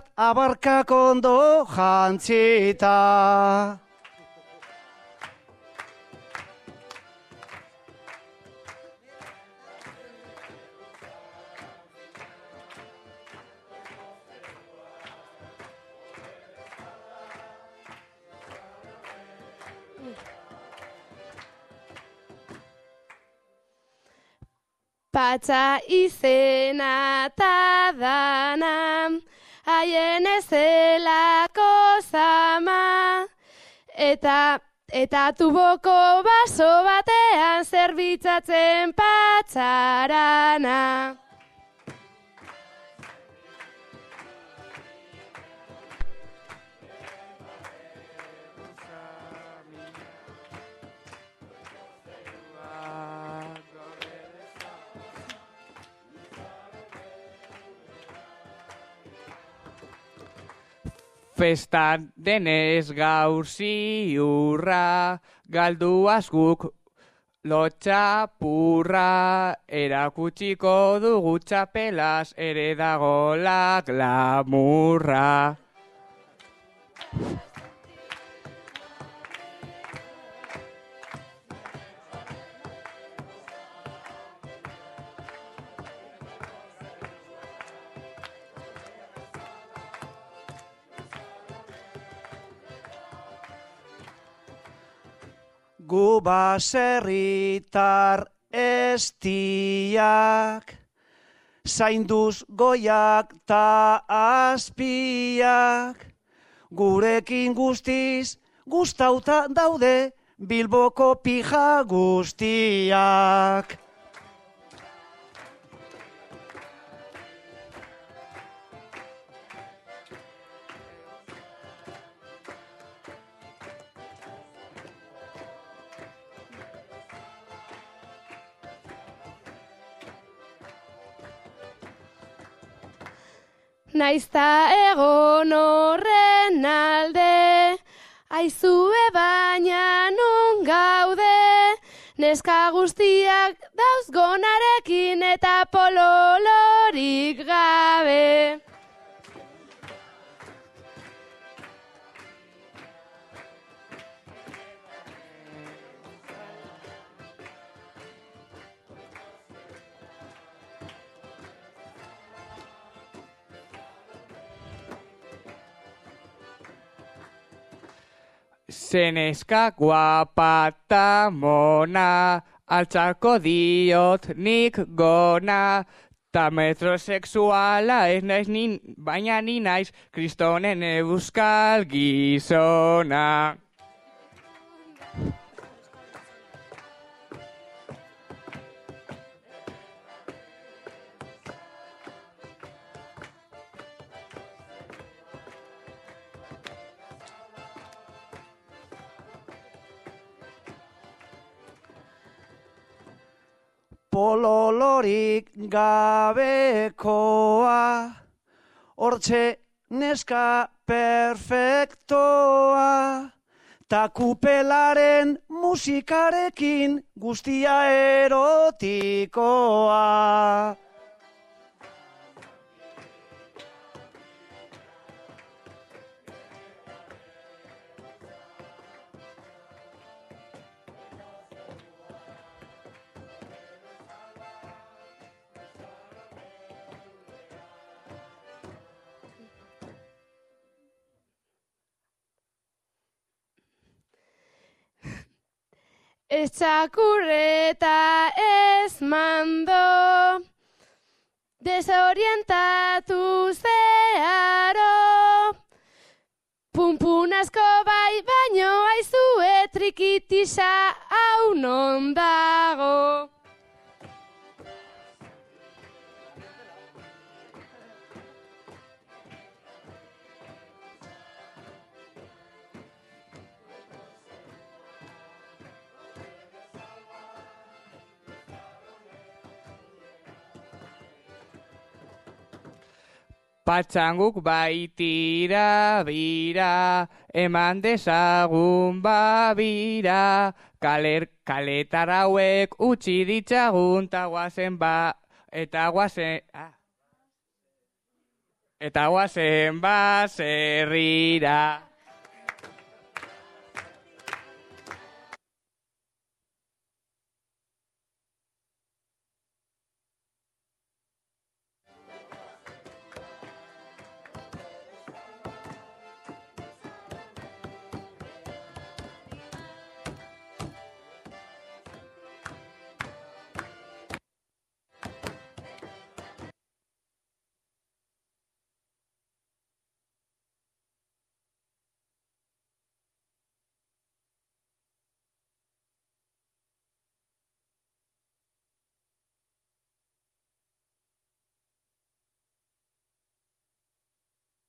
bat abarkak ondo jantzita. Patza izena ta dana, haien ezelako zama, eta, eta tuboko baso batean zerbitzatzen patzarana. Festan denez gaur ziurra, galdu guk lotxa purra, erakutsiko dugu txapelaz ere dago la glamurra. Gu baserritar estiak, zainduz goiak ta azpiak, gurekin guztiz gustauta daude Bilboko pija guztiak. Naizta egon horren alde, aizue baina nun gaude, neska guztiak dauz gonarekin eta pololorik gabe. Zeneska guapa ta mona, altzako diot nik gona, ta metrosexuala ez naiz nin, baina ni naiz kristonen euskal gizona. Pololorik gabekoa, hortxe neska perfektoa, ta kupelaren musikarekin guztia erotikoa. Ez txakurreta ez mando, desorientatu zeharo. Punpun asko bai baino aizue trikitisa hau non dago. Patxanguk baitira bira, eman dezagun babira, kaler, kaletar hauek utzi ditzagun, ta guazen ba, eta guazen... Ah. Eta guazen baserrira.